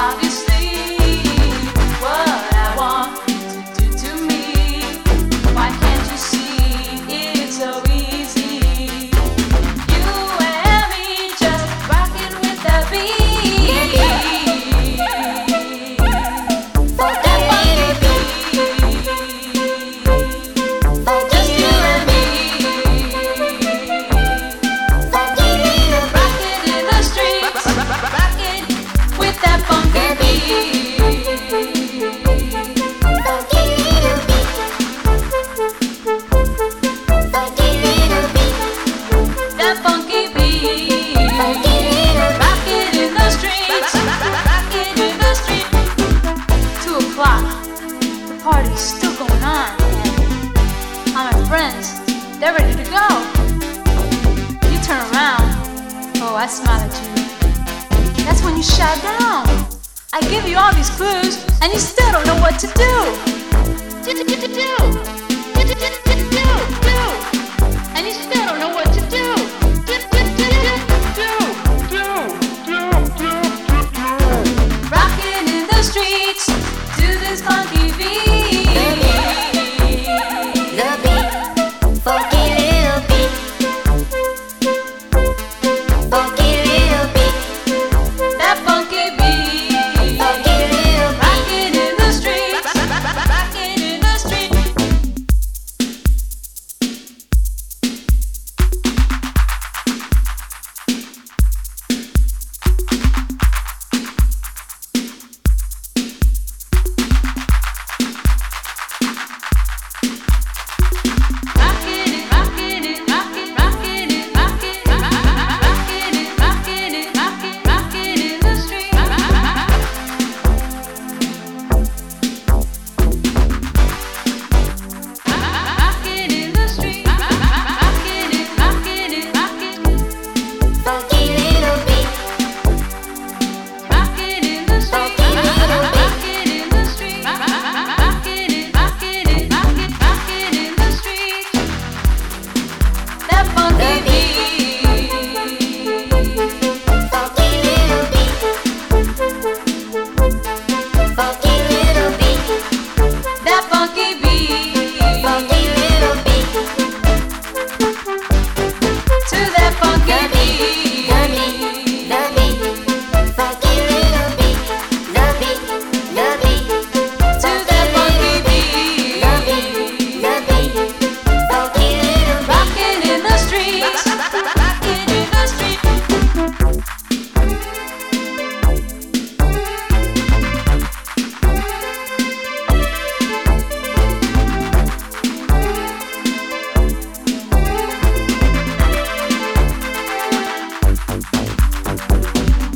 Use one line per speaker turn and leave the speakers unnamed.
I'll be friends, they're ready to go. You turn around. Oh, I smile at you. That's when you shut down. I give you all these clues, and you still don't know what to do. Do do do do do. Do do do do.